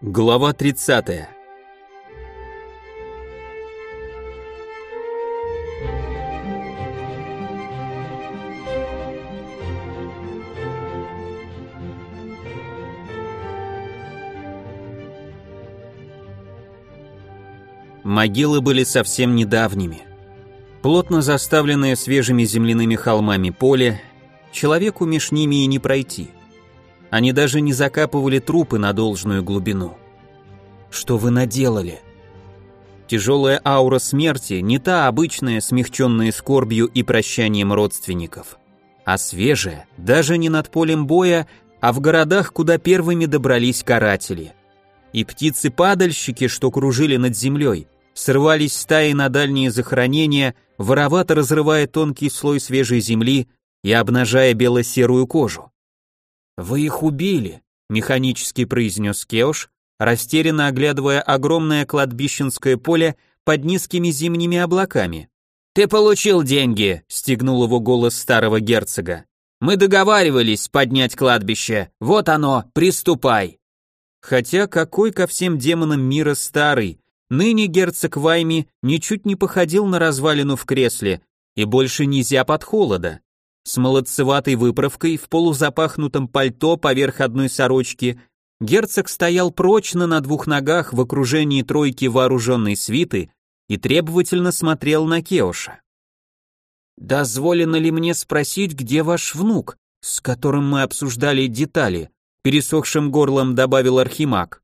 Глава 30. Могилы были совсем недавними. Плотно заставленное свежими земляными холмами поле, человеку меж ними и не пройти – они даже не закапывали трупы на должную глубину. Что вы наделали? Тяжелая аура смерти не та обычная, смягченная скорбью и прощанием родственников, а свежая, даже не над полем боя, а в городах, куда первыми добрались каратели. И птицы-падальщики, что кружили над землей, срывались стаи на дальние захоронения, воровато разрывая тонкий слой свежей земли и обнажая бело-серую кожу. «Вы их убили», — механически произнес Кеош, растерянно оглядывая огромное кладбищенское поле под низкими зимними облаками. «Ты получил деньги», — стегнул его голос старого герцога. «Мы договаривались поднять кладбище. Вот оно, приступай». Хотя какой ко всем демонам мира старый, ныне герцог Вайми ничуть не походил на развалину в кресле и больше не зяб от холода с молодцеватой выправкой в полузапахнутом пальто поверх одной сорочки, герцог стоял прочно на двух ногах в окружении тройки вооруженной свиты и требовательно смотрел на Кеоша. «Дозволено ли мне спросить, где ваш внук, с которым мы обсуждали детали?» пересохшим горлом добавил Архимаг.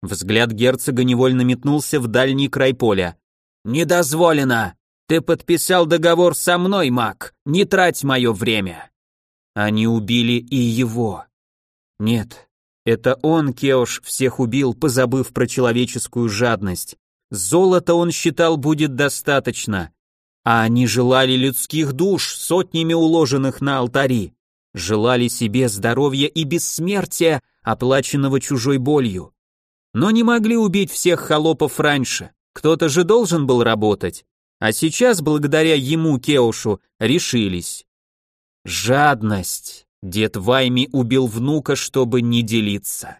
Взгляд герцога невольно метнулся в дальний край поля. «Не дозволено!» Ты подписал договор со мной, маг. Не трать мое время. Они убили и его. Нет, это он, Кеош, всех убил, позабыв про человеческую жадность. Золота он считал будет достаточно, а они желали людских душ, сотнями уложенных на алтари. Желали себе здоровья и бессмертия, оплаченного чужой болью. Но не могли убить всех холопов раньше. Кто-то же должен был работать. А сейчас, благодаря ему, Кеушу, решились. Жадность. Дед Вайми убил внука, чтобы не делиться.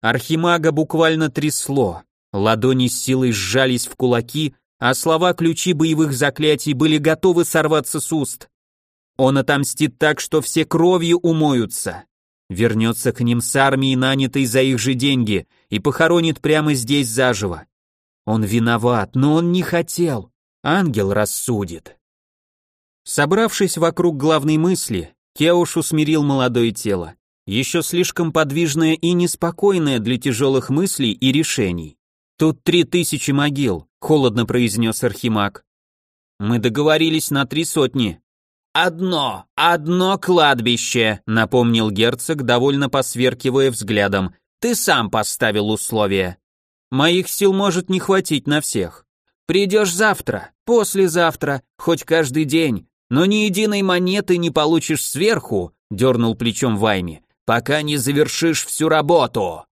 Архимага буквально трясло. Ладони с силой сжались в кулаки, а слова-ключи боевых заклятий были готовы сорваться с уст. Он отомстит так, что все кровью умоются. Вернется к ним с армией, нанятой за их же деньги, и похоронит прямо здесь заживо. Он виноват, но он не хотел. Ангел рассудит. Собравшись вокруг главной мысли, Кеуш усмирил молодое тело, еще слишком подвижное и неспокойное для тяжелых мыслей и решений. Тут три тысячи могил, холодно произнес Архимаг. Мы договорились на три сотни. Одно, одно кладбище, напомнил герцог, довольно посверкивая взглядом. Ты сам поставил условия. Моих сил может не хватить на всех. Придешь завтра, послезавтра, хоть каждый день, но ни единой монеты не получишь сверху, дернул плечом Вайми, пока не завершишь всю работу.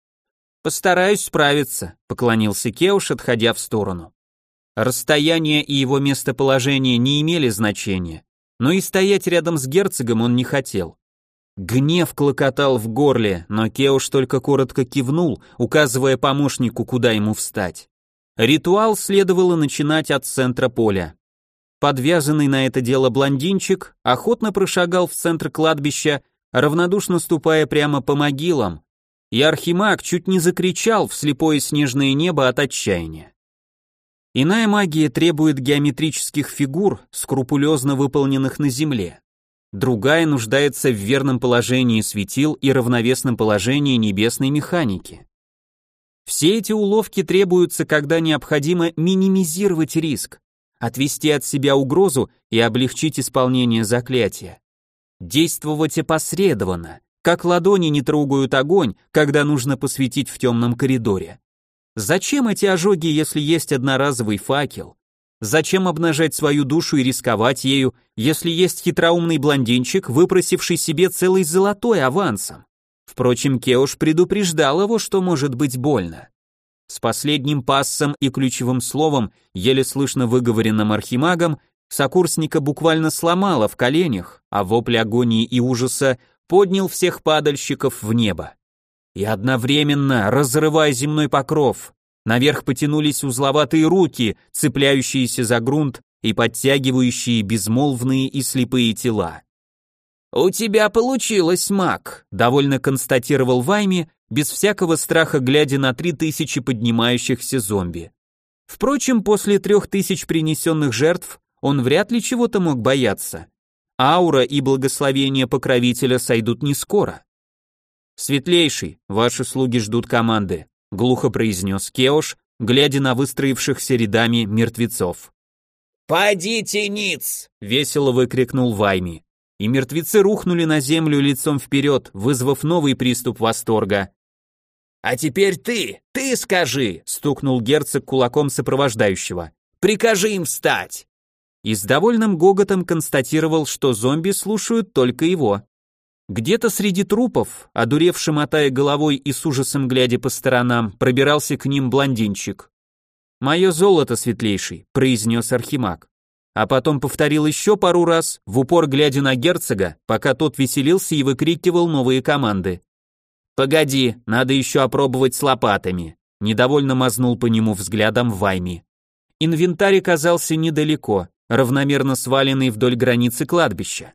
Постараюсь справиться, поклонился Кеуш, отходя в сторону. Расстояние и его местоположение не имели значения, но и стоять рядом с герцогом он не хотел. Гнев клокотал в горле, но Кеуш только коротко кивнул, указывая помощнику, куда ему встать. Ритуал следовало начинать от центра поля. Подвязанный на это дело блондинчик охотно прошагал в центр кладбища, равнодушно ступая прямо по могилам, и архимаг чуть не закричал в слепое снежное небо от отчаяния. Иная магия требует геометрических фигур, скрупулезно выполненных на земле. Другая нуждается в верном положении светил и равновесном положении небесной механики. Все эти уловки требуются, когда необходимо минимизировать риск, отвести от себя угрозу и облегчить исполнение заклятия. Действовать опосредованно, как ладони не трогают огонь, когда нужно посветить в темном коридоре. Зачем эти ожоги, если есть одноразовый факел? Зачем обнажать свою душу и рисковать ею, если есть хитроумный блондинчик, выпросивший себе целый золотой авансом? Впрочем, Кеуш предупреждал его, что может быть больно. С последним пассом и ключевым словом, еле слышно выговоренным архимагом, сокурсника буквально сломало в коленях, а вопль агонии и ужаса поднял всех падальщиков в небо. и одновременно, разрывая земной покров, наверх потянулись узловатые руки, цепляющиеся за грунт и подтягивающие безмолвные и слепые тела. «У тебя получилось, маг», — довольно констатировал Вайми, без всякого страха глядя на три тысячи поднимающихся зомби. Впрочем, после трех тысяч принесенных жертв он вряд ли чего-то мог бояться. Аура и благословение покровителя сойдут не скоро. «Светлейший, ваши слуги ждут команды», — глухо произнес Кеош, глядя на выстроившихся рядами мертвецов. «Подите, ниц!» — весело выкрикнул Вайми. И мертвецы рухнули на землю лицом вперед, вызвав новый приступ восторга. «А теперь ты, ты скажи!» — стукнул герцог кулаком сопровождающего. «Прикажи им встать!» И с довольным гоготом констатировал, что зомби слушают только его. Где-то среди трупов, одуревший мотая головой и с ужасом глядя по сторонам, пробирался к ним блондинчик. «Мое золото, светлейший», — произнес Архимаг. А потом повторил еще пару раз, в упор глядя на герцога, пока тот веселился и выкрикивал новые команды. «Погоди, надо еще опробовать с лопатами», — недовольно мазнул по нему взглядом Вайми. Инвентарь оказался недалеко, равномерно сваленный вдоль границы кладбища.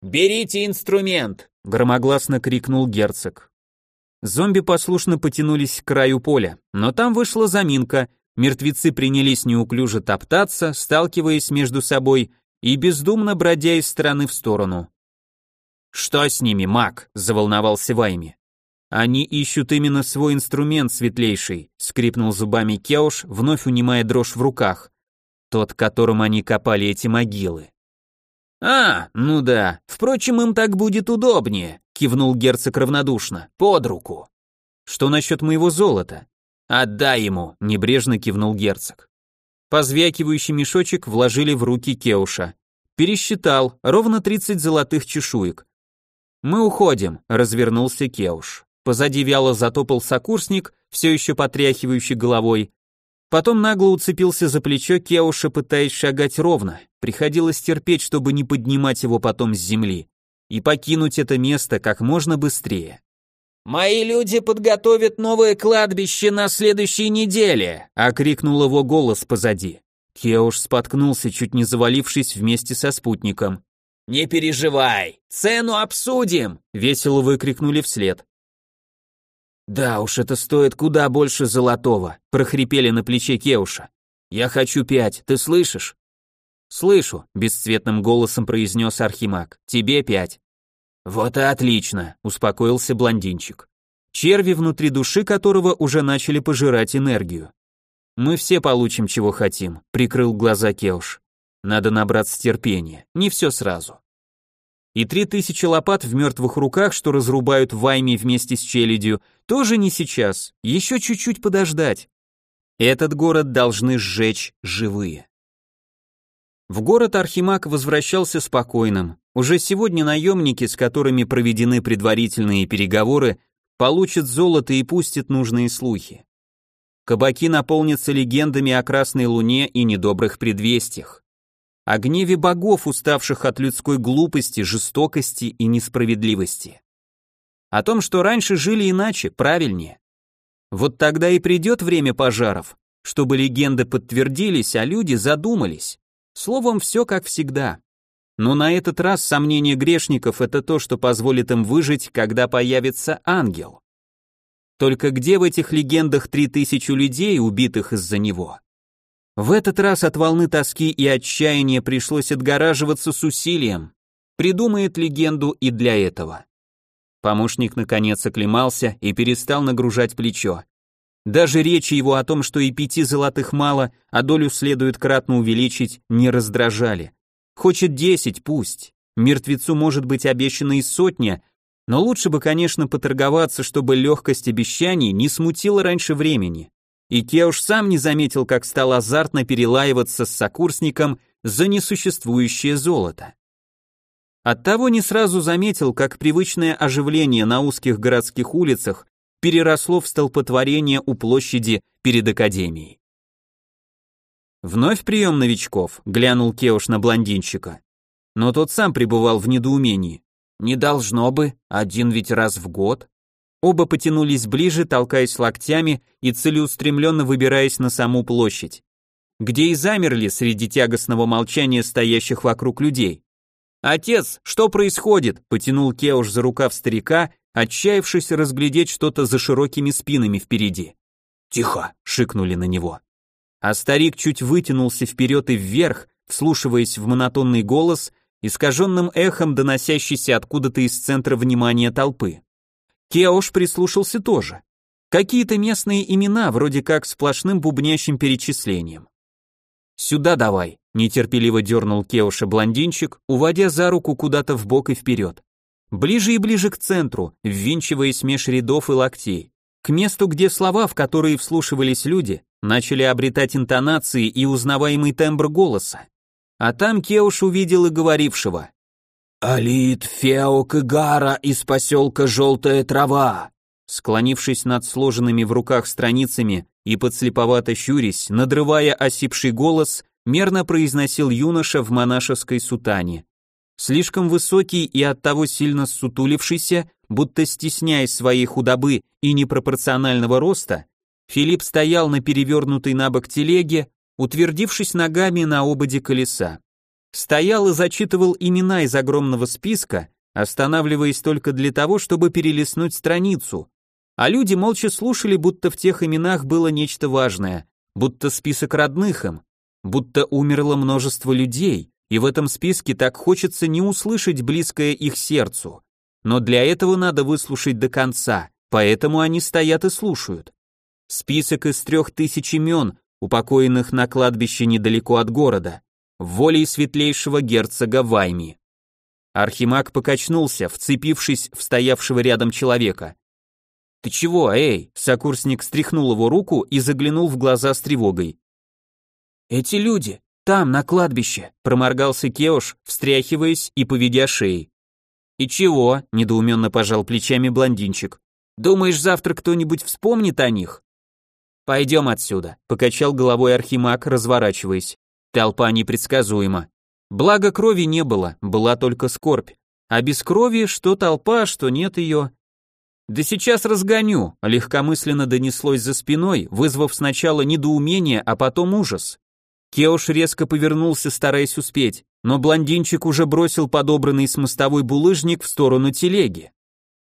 «Берите инструмент!» — громогласно крикнул герцог. Зомби послушно потянулись к краю поля, но там вышла заминка, мертвецы принялись неуклюже топтаться, сталкиваясь между собой и бездумно бродя из стороны в сторону. «Что с ними, маг?» – заволновался Вайми. «Они ищут именно свой инструмент, светлейший», – скрипнул зубами Кеуш, вновь унимая дрожь в руках. «Тот, которым они копали эти могилы». «А, ну да, впрочем, им так будет удобнее», кивнул герцог равнодушно. Под руку. Что насчет моего золота? Отдай ему, небрежно кивнул герцог. Позвякивающий мешочек вложили в руки Кеуша. Пересчитал, ровно 30 золотых чешуек. Мы уходим, развернулся Кеуш. Позади вяло затопал сокурсник, все еще потряхивающий головой. Потом нагло уцепился за плечо Кеуша, пытаясь шагать ровно. Приходилось терпеть, чтобы не поднимать его потом с земли и покинуть это место как можно быстрее. «Мои люди подготовят новое кладбище на следующей неделе!» — окрикнул его голос позади. Кеуш споткнулся, чуть не завалившись вместе со спутником. «Не переживай, цену обсудим!» — весело выкрикнули вслед. «Да уж, это стоит куда больше золотого», — прохрипели на плече Кеуша. «Я хочу пять, ты слышишь?» «Слышу», — бесцветным голосом произнес Архимаг. «Тебе пять». «Вот и отлично», — успокоился блондинчик. Черви внутри души которого уже начали пожирать энергию. «Мы все получим, чего хотим», — прикрыл глаза Кеуш. «Надо набраться терпения, не все сразу». И три тысячи лопат в мертвых руках, что разрубают вайми вместе с челядью, тоже не сейчас, еще чуть-чуть подождать. Этот город должны сжечь живые. В город Архимаг возвращался спокойным. Уже сегодня наемники, с которыми проведены предварительные переговоры, получат золото и пустят нужные слухи. Кабаки наполнятся легендами о Красной Луне и недобрых предвестиях. О гневе богов, уставших от людской глупости, жестокости и несправедливости. О том, что раньше жили иначе, правильнее. Вот тогда и придет время пожаров, чтобы легенды подтвердились, а люди задумались. Словом, все как всегда. Но на этот раз сомнение грешников – это то, что позволит им выжить, когда появится ангел. Только где в этих легендах три тысячи людей, убитых из-за него? В этот раз от волны тоски и отчаяния пришлось отгораживаться с усилием. Придумает легенду и для этого. Помощник наконец оклемался и перестал нагружать плечо. Даже речи его о том, что и пяти золотых мало, а долю следует кратно увеличить, не раздражали. Хочет десять, пусть. Мертвецу может быть обещано и сотня, но лучше бы, конечно, поторговаться, чтобы легкость обещаний не смутила раньше времени. И Кеуш сам не заметил, как стал азартно перелаиваться с сокурсником за несуществующее золото. Оттого не сразу заметил, как привычное оживление на узких городских улицах переросло в столпотворение у площади перед академией. Вновь прием новичков, глянул Кеуш на блондинчика. Но тот сам пребывал в недоумении. Не должно бы, один ведь раз в год. Оба потянулись ближе, толкаясь локтями и целеустремленно выбираясь на саму площадь, где и замерли среди тягостного молчания стоящих вокруг людей. «Отец, что происходит?» — потянул Кеуш за рукав старика, отчаявшись разглядеть что-то за широкими спинами впереди. «Тихо!» — шикнули на него. А старик чуть вытянулся вперед и вверх, вслушиваясь в монотонный голос, искаженным эхом доносящийся откуда-то из центра внимания толпы. Кеош прислушался тоже. Какие-то местные имена, вроде как сплошным бубнящим перечислением. «Сюда давай», — нетерпеливо дернул Кеоша блондинчик, уводя за руку куда-то в бок и вперед. Ближе и ближе к центру, ввинчиваясь меж рядов и локтей. К месту, где слова, в которые вслушивались люди, начали обретать интонации и узнаваемый тембр голоса. А там Кеуш увидел и говорившего. «Алит Феок Гара из поселка Желтая Трава!» Склонившись над сложенными в руках страницами и подслеповато щурясь, надрывая осипший голос, мерно произносил юноша в монашеской сутане. Слишком высокий и оттого сильно сутулившийся, будто стесняясь своей худобы и непропорционального роста, Филипп стоял на перевернутой на бок телеге, утвердившись ногами на ободе колеса. Стоял и зачитывал имена из огромного списка, останавливаясь только для того, чтобы перелистнуть страницу. А люди молча слушали, будто в тех именах было нечто важное, будто список родных им, будто умерло множество людей, и в этом списке так хочется не услышать близкое их сердцу. Но для этого надо выслушать до конца, поэтому они стоят и слушают. Список из трех тысяч имен, упокоенных на кладбище недалеко от города волей светлейшего герцога Вайми. Архимаг покачнулся, вцепившись в стоявшего рядом человека. «Ты чего, эй?» Сокурсник стряхнул его руку и заглянул в глаза с тревогой. «Эти люди, там, на кладбище», проморгался Кеош, встряхиваясь и поведя шеей. «И чего?» – недоуменно пожал плечами блондинчик. «Думаешь, завтра кто-нибудь вспомнит о них?» «Пойдем отсюда», – покачал головой Архимаг, разворачиваясь. Толпа непредсказуема. Благо крови не было, была только скорбь. А без крови что толпа, что нет ее. Да сейчас разгоню, легкомысленно донеслось за спиной, вызвав сначала недоумение, а потом ужас. Кеош резко повернулся, стараясь успеть, но блондинчик уже бросил подобранный с мостовой булыжник в сторону телеги.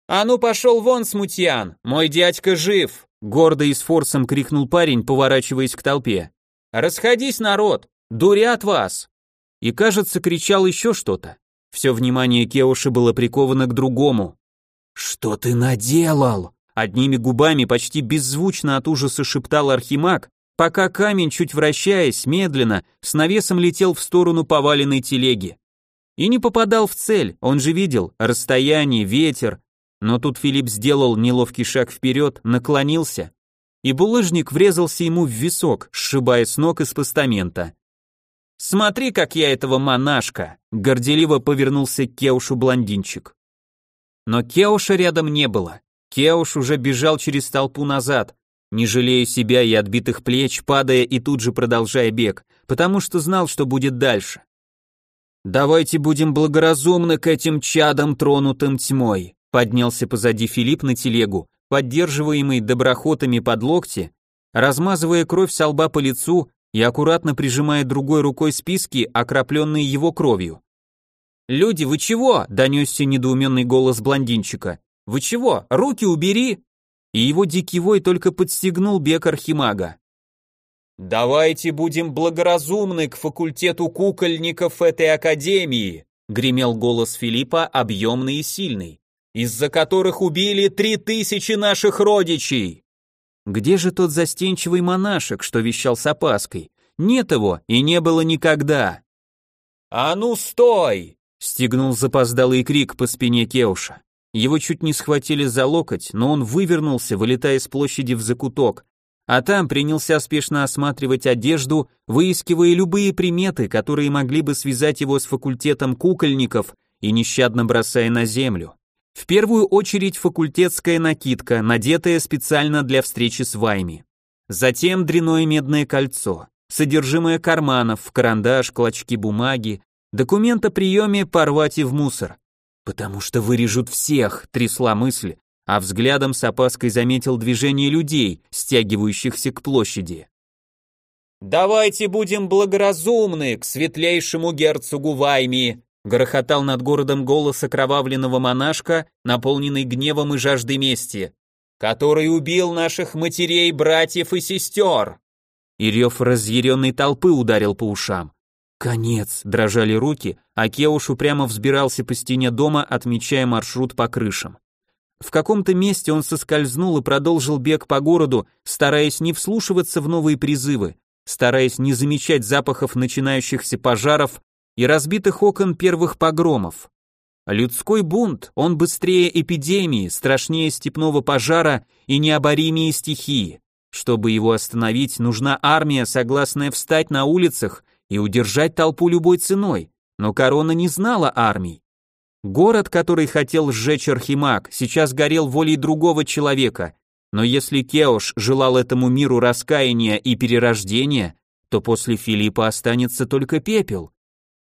«А ну пошел вон, смутьян! Мой дядька жив!» Гордо и с форсом крикнул парень, поворачиваясь к толпе. «Расходись, народ! Дурят вас!» И, кажется, кричал еще что-то. Все внимание Кеоши было приковано к другому. «Что ты наделал?» Одними губами почти беззвучно от ужаса шептал Архимаг, пока камень, чуть вращаясь, медленно, с навесом летел в сторону поваленной телеги. И не попадал в цель, он же видел расстояние, ветер. Но тут Филипп сделал неловкий шаг вперед, наклонился, и булыжник врезался ему в висок, сшибая с ног из постамента. «Смотри, как я этого монашка!» — горделиво повернулся к Кеушу блондинчик. Но Кеуша рядом не было. Кеуш уже бежал через толпу назад, не жалея себя и отбитых плеч, падая и тут же продолжая бег, потому что знал, что будет дальше. «Давайте будем благоразумны к этим чадам, тронутым тьмой», поднялся позади Филипп на телегу, поддерживаемый доброхотами под локти, размазывая кровь со лба по лицу и аккуратно прижимая другой рукой списки, окропленные его кровью. «Люди, вы чего?» – донесся недоуменный голос блондинчика. «Вы чего? Руки убери!» И его дикий вой только подстегнул бег архимага. «Давайте будем благоразумны к факультету кукольников этой академии», гремел голос Филиппа, объемный и сильный, «из-за которых убили три тысячи наших родичей!» Где же тот застенчивый монашек, что вещал с опаской? Нет его и не было никогда. «А ну стой!» — стегнул запоздалый крик по спине Кеуша. Его чуть не схватили за локоть, но он вывернулся, вылетая с площади в закуток, а там принялся спешно осматривать одежду, выискивая любые приметы, которые могли бы связать его с факультетом кукольников и нещадно бросая на землю. В первую очередь факультетская накидка, надетая специально для встречи с вами. Затем дряное медное кольцо, содержимое карманов, карандаш, клочки бумаги, документ о приеме порвать и в мусор. «Потому что вырежут всех», — трясла мысль, а взглядом с опаской заметил движение людей, стягивающихся к площади. «Давайте будем благоразумны к светлейшему герцогу Вайми!» Грохотал над городом голос окровавленного монашка, наполненный гневом и жаждой мести, который убил наших матерей, братьев и сестер. И рев разъяренной толпы ударил по ушам. Конец, дрожали руки, а Кеуш упрямо взбирался по стене дома, отмечая маршрут по крышам. В каком-то месте он соскользнул и продолжил бег по городу, стараясь не вслушиваться в новые призывы, стараясь не замечать запахов начинающихся пожаров и разбитых окон первых погромов. Людской бунт, он быстрее эпидемии, страшнее степного пожара и необоримее стихии. Чтобы его остановить, нужна армия, согласная встать на улицах и удержать толпу любой ценой. Но корона не знала армий. Город, который хотел сжечь Архимаг, сейчас горел волей другого человека, но если Кеош желал этому миру раскаяния и перерождения, то после Филиппа останется только пепел.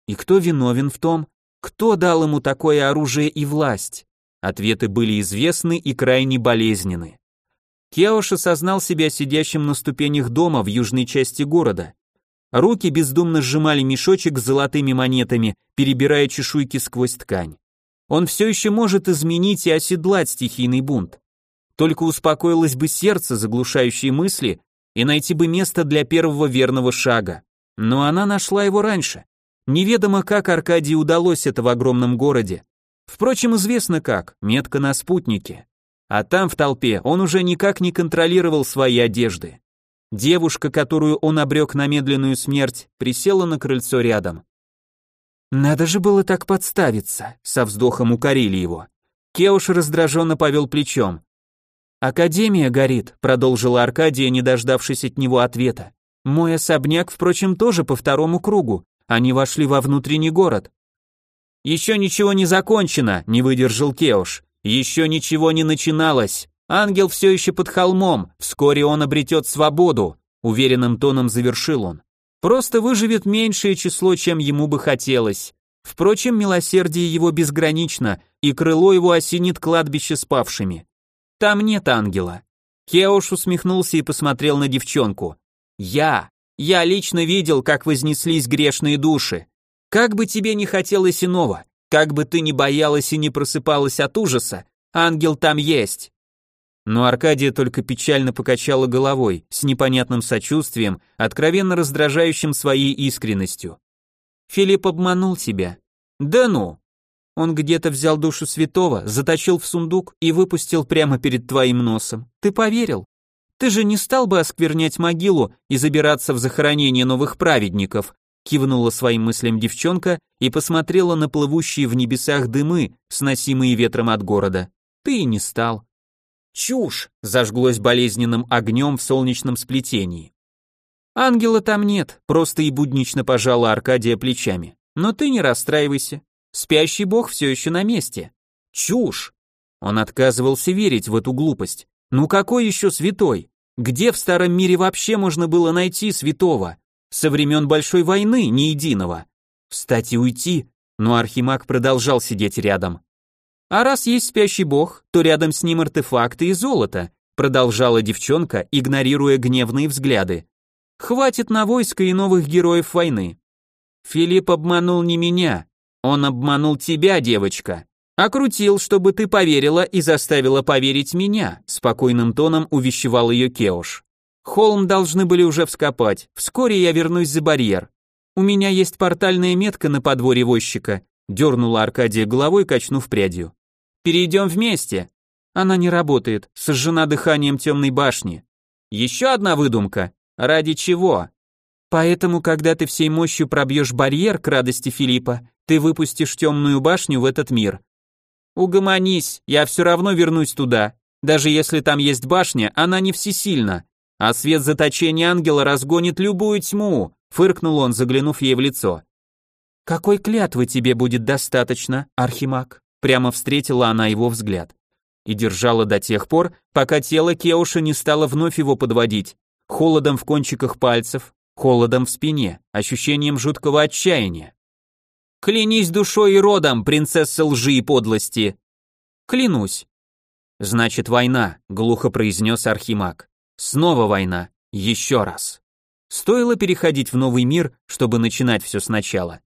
И кто виновен в том? Кто дал ему такое оружие и власть? Ответы были известны и крайне болезненны. Кеош осознал себя сидящим на ступенях дома в южной части города. Руки бездумно сжимали мешочек с золотыми монетами, перебирая чешуйки сквозь ткань. Он все еще может изменить и оседлать стихийный бунт. Только успокоилось бы сердце, заглушающее мысли, и найти бы место для первого верного шага. Но она нашла его раньше. Неведомо, как Аркадии удалось это в огромном городе. Впрочем, известно как, метка на спутнике. А там, в толпе, он уже никак не контролировал свои одежды. Девушка, которую он обрек на медленную смерть, присела на крыльцо рядом. Надо же было так подставиться, со вздохом укорили его. Кеуш раздраженно повел плечом. Академия горит, продолжила Аркадия, не дождавшись от него ответа. Мой особняк, впрочем, тоже по второму кругу. Они вошли во внутренний город. Еще ничего не закончено, не выдержал Кеуш. Еще ничего не начиналось. Ангел все еще под холмом. Вскоре он обретет свободу, уверенным тоном завершил он. Просто выживет меньшее число, чем ему бы хотелось. Впрочем, милосердие его безгранично, и крыло его осенит кладбище спавшими. Там нет ангела. Кеош усмехнулся и посмотрел на девчонку. Я, я лично видел, как вознеслись грешные души. Как бы тебе не хотелось иного, как бы ты ни боялась и не просыпалась от ужаса, ангел там есть. Но Аркадия только печально покачала головой, с непонятным сочувствием, откровенно раздражающим своей искренностью. Филипп обманул тебя. Да ну. Он где-то взял душу святого, заточил в сундук и выпустил прямо перед твоим носом. Ты поверил? Ты же не стал бы осквернять могилу и забираться в захоронение новых праведников, кивнула своим мыслям девчонка и посмотрела на плывущие в небесах дымы, сносимые ветром от города. Ты и не стал. Чушь! Зажглось болезненным огнем в солнечном сплетении. Ангела там нет, просто и буднично пожала Аркадия плечами. Но ты не расстраивайся. Спящий бог все еще на месте. Чушь! Он отказывался верить в эту глупость. Ну какой еще святой? Где в старом мире вообще можно было найти святого? Со времен Большой войны ни единого. Встать и уйти, но Архимаг продолжал сидеть рядом. А раз есть спящий бог, то рядом с ним артефакты и золото, продолжала девчонка, игнорируя гневные взгляды. Хватит на войско и новых героев войны. Филипп обманул не меня, он обманул тебя, девочка. Окрутил, чтобы ты поверила и заставила поверить меня, спокойным тоном увещевал ее Кеош. Холм должны были уже вскопать. Вскоре я вернусь за барьер. У меня есть портальная метка на подворье возчика, дернула Аркадия головой, качнув прядью. Перейдем вместе. Она не работает, сожжена дыханием темной башни. Еще одна выдумка. Ради чего? Поэтому, когда ты всей мощью пробьешь барьер к радости Филиппа, ты выпустишь темную башню в этот мир. Угомонись, я все равно вернусь туда. Даже если там есть башня, она не всесильна. А свет заточения ангела разгонит любую тьму, фыркнул он, заглянув ей в лицо. Какой клятвы тебе будет достаточно, Архимаг? Прямо встретила она его взгляд. И держала до тех пор, пока тело Кеуша не стало вновь его подводить. Холодом в кончиках пальцев, холодом в спине, ощущением жуткого отчаяния. «Клянись душой и родом, принцесса лжи и подлости!» «Клянусь!» Значит, война, глухо произнес Архимаг. Снова война, еще раз. Стоило переходить в новый мир, чтобы начинать все сначала.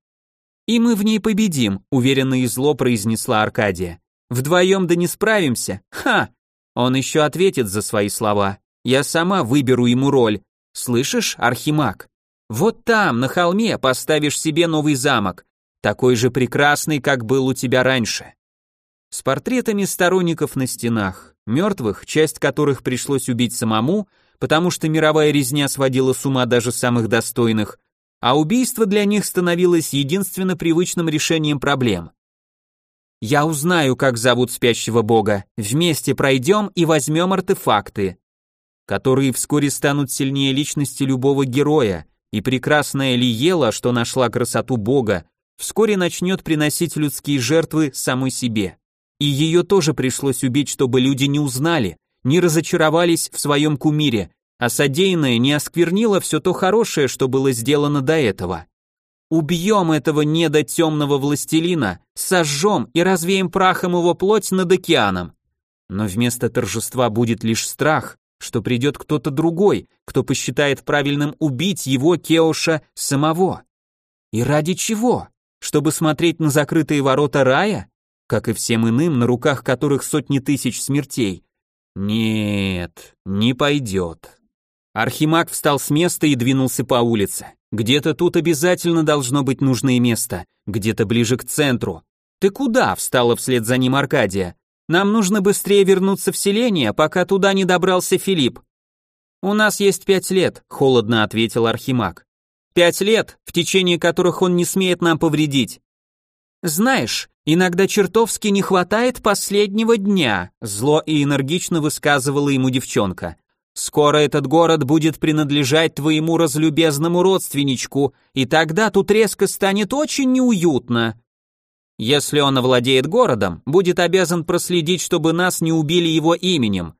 И мы в ней победим, уверенно и зло произнесла Аркадия. Вдвоем да не справимся. Ха! Он еще ответит за свои слова. Я сама выберу ему роль. Слышишь, Архимаг? Вот там, на холме, поставишь себе новый замок, такой же прекрасный, как был у тебя раньше. С портретами сторонников на стенах, мертвых, часть которых пришлось убить самому, потому что мировая резня сводила с ума даже самых достойных, а убийство для них становилось единственно привычным решением проблем. Я узнаю, как зовут спящего бога. Вместе пройдем и возьмем артефакты, которые вскоре станут сильнее личности любого героя, и прекрасная Лиела, что нашла красоту бога, вскоре начнет приносить людские жертвы самой себе. И ее тоже пришлось убить, чтобы люди не узнали, не разочаровались в своем кумире, а содеянное не осквернило все то хорошее, что было сделано до этого. Убьем этого недотемного властелина, сожжем и развеем прахом его плоть над океаном. Но вместо торжества будет лишь страх, что придет кто-то другой, кто посчитает правильным убить его Кеоша самого. И ради чего? Чтобы смотреть на закрытые ворота рая? Как и всем иным, на руках которых сотни тысяч смертей? Нет, не пойдет. Архимаг встал с места и двинулся по улице. Где-то тут обязательно должно быть нужное место, где-то ближе к центру. Ты куда? встала вслед за ним Аркадия. Нам нужно быстрее вернуться в селение, пока туда не добрался Филипп. У нас есть пять лет, холодно ответил Архимаг. Пять лет, в течение которых он не смеет нам повредить. Знаешь, иногда чертовски не хватает последнего дня, зло и энергично высказывала ему девчонка. Скоро этот город будет принадлежать твоему разлюбезному родственничку, и тогда тут резко станет очень неуютно. Если он овладеет городом, будет обязан проследить, чтобы нас не убили его именем.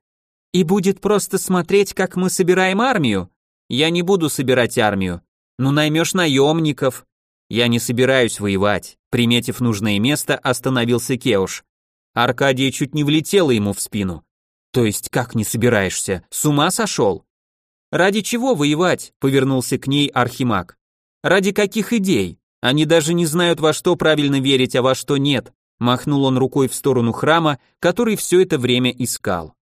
И будет просто смотреть, как мы собираем армию. Я не буду собирать армию. Ну наймешь наемников. Я не собираюсь воевать. Приметив нужное место, остановился Кеуш. Аркадия чуть не влетела ему в спину. То есть как не собираешься? С ума сошел? Ради чего воевать? Повернулся к ней Архимаг. Ради каких идей? Они даже не знают, во что правильно верить, а во что нет. Махнул он рукой в сторону храма, который все это время искал.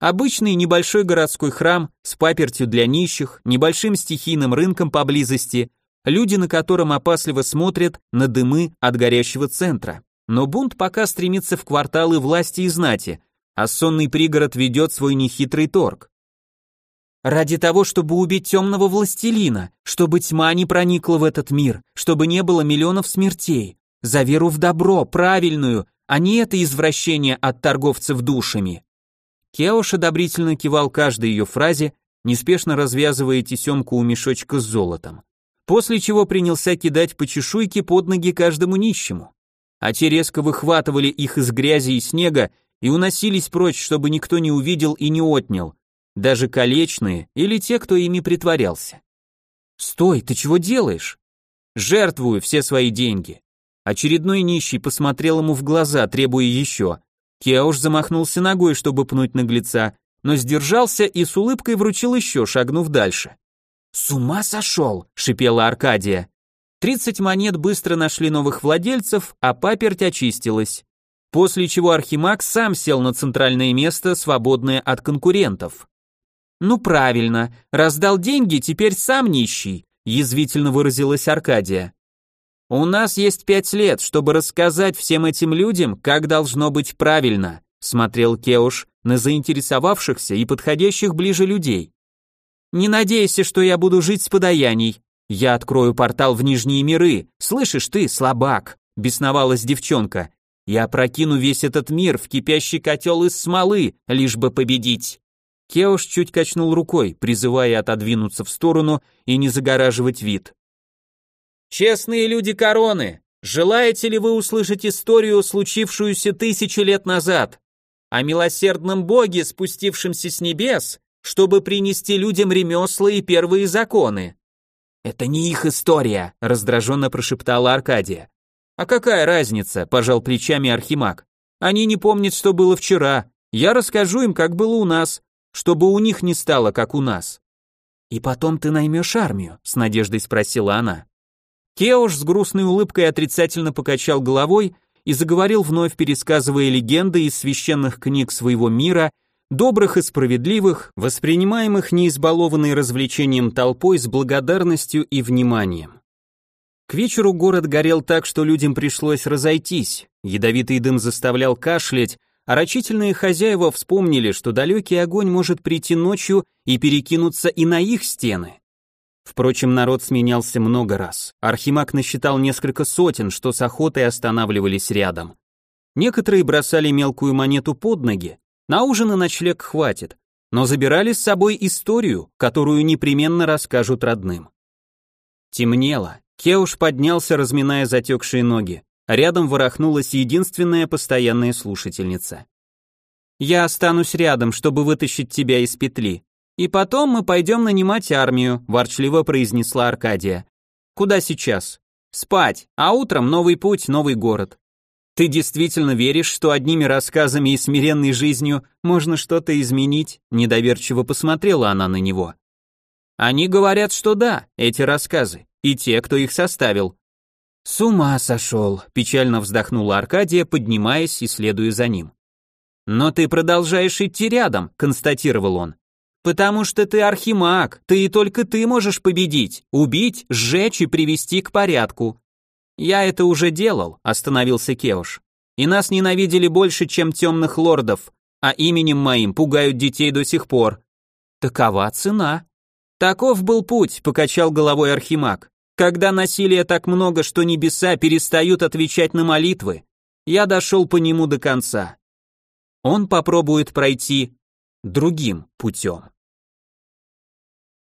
Обычный небольшой городской храм с папертью для нищих, небольшим стихийным рынком поблизости, люди на котором опасливо смотрят на дымы от горящего центра. Но бунт пока стремится в кварталы власти и знати, а сонный пригород ведет свой нехитрый торг. Ради того, чтобы убить темного властелина, чтобы тьма не проникла в этот мир, чтобы не было миллионов смертей, за веру в добро, правильную, а не это извращение от торговцев душами. Кеош одобрительно кивал каждой ее фразе, неспешно развязывая тесемку у мешочка с золотом. После чего принялся кидать по чешуйке под ноги каждому нищему. А те резко выхватывали их из грязи и снега и уносились прочь, чтобы никто не увидел и не отнял, даже колечные или те, кто ими притворялся. «Стой, ты чего делаешь?» «Жертвую все свои деньги». Очередной нищий посмотрел ему в глаза, требуя еще. Кеуш замахнулся ногой, чтобы пнуть наглеца, но сдержался и с улыбкой вручил еще, шагнув дальше. «С ума сошел!» — шипела Аркадия. Тридцать монет быстро нашли новых владельцев, а паперть очистилась после чего Архимаг сам сел на центральное место, свободное от конкурентов. «Ну правильно, раздал деньги, теперь сам нищий», язвительно выразилась Аркадия. «У нас есть пять лет, чтобы рассказать всем этим людям, как должно быть правильно», смотрел Кеуш на заинтересовавшихся и подходящих ближе людей. «Не надейся, что я буду жить с подаяний. Я открою портал в Нижние миры. Слышишь ты, слабак?» бесновалась девчонка. Я прокину весь этот мир в кипящий котел из смолы, лишь бы победить. Кеош чуть качнул рукой, призывая отодвинуться в сторону и не загораживать вид. Честные люди короны, желаете ли вы услышать историю, случившуюся тысячи лет назад, о милосердном боге, спустившемся с небес, чтобы принести людям ремесла и первые законы? Это не их история, раздраженно прошептала Аркадия. А какая разница, пожал плечами Архимаг. Они не помнят, что было вчера. Я расскажу им, как было у нас, чтобы у них не стало, как у нас. И потом ты наймешь армию, с надеждой спросила она. Кеош с грустной улыбкой отрицательно покачал головой и заговорил вновь, пересказывая легенды из священных книг своего мира, добрых и справедливых, воспринимаемых неизбалованной развлечением толпой с благодарностью и вниманием. К вечеру город горел так, что людям пришлось разойтись, ядовитый дым заставлял кашлять, а рачительные хозяева вспомнили, что далекий огонь может прийти ночью и перекинуться и на их стены. Впрочем, народ сменялся много раз. Архимаг насчитал несколько сотен, что с охотой останавливались рядом. Некоторые бросали мелкую монету под ноги, на ужин и ночлег хватит, но забирали с собой историю, которую непременно расскажут родным. Темнело. Кеуш поднялся, разминая затекшие ноги. Рядом ворохнулась единственная постоянная слушательница. «Я останусь рядом, чтобы вытащить тебя из петли. И потом мы пойдем нанимать армию», – ворчливо произнесла Аркадия. «Куда сейчас?» «Спать, а утром новый путь, новый город». «Ты действительно веришь, что одними рассказами и смиренной жизнью можно что-то изменить?» Недоверчиво посмотрела она на него. «Они говорят, что да, эти рассказы, и те, кто их составил. «С ума сошел», – печально вздохнула Аркадия, поднимаясь и следуя за ним. «Но ты продолжаешь идти рядом», – констатировал он. «Потому что ты архимаг, ты и только ты можешь победить, убить, сжечь и привести к порядку». «Я это уже делал», – остановился Кеуш. «И нас ненавидели больше, чем темных лордов, а именем моим пугают детей до сих пор». «Такова цена». «Таков был путь», – покачал головой архимаг. Когда насилия так много, что небеса перестают отвечать на молитвы, я дошел по нему до конца. Он попробует пройти другим путем.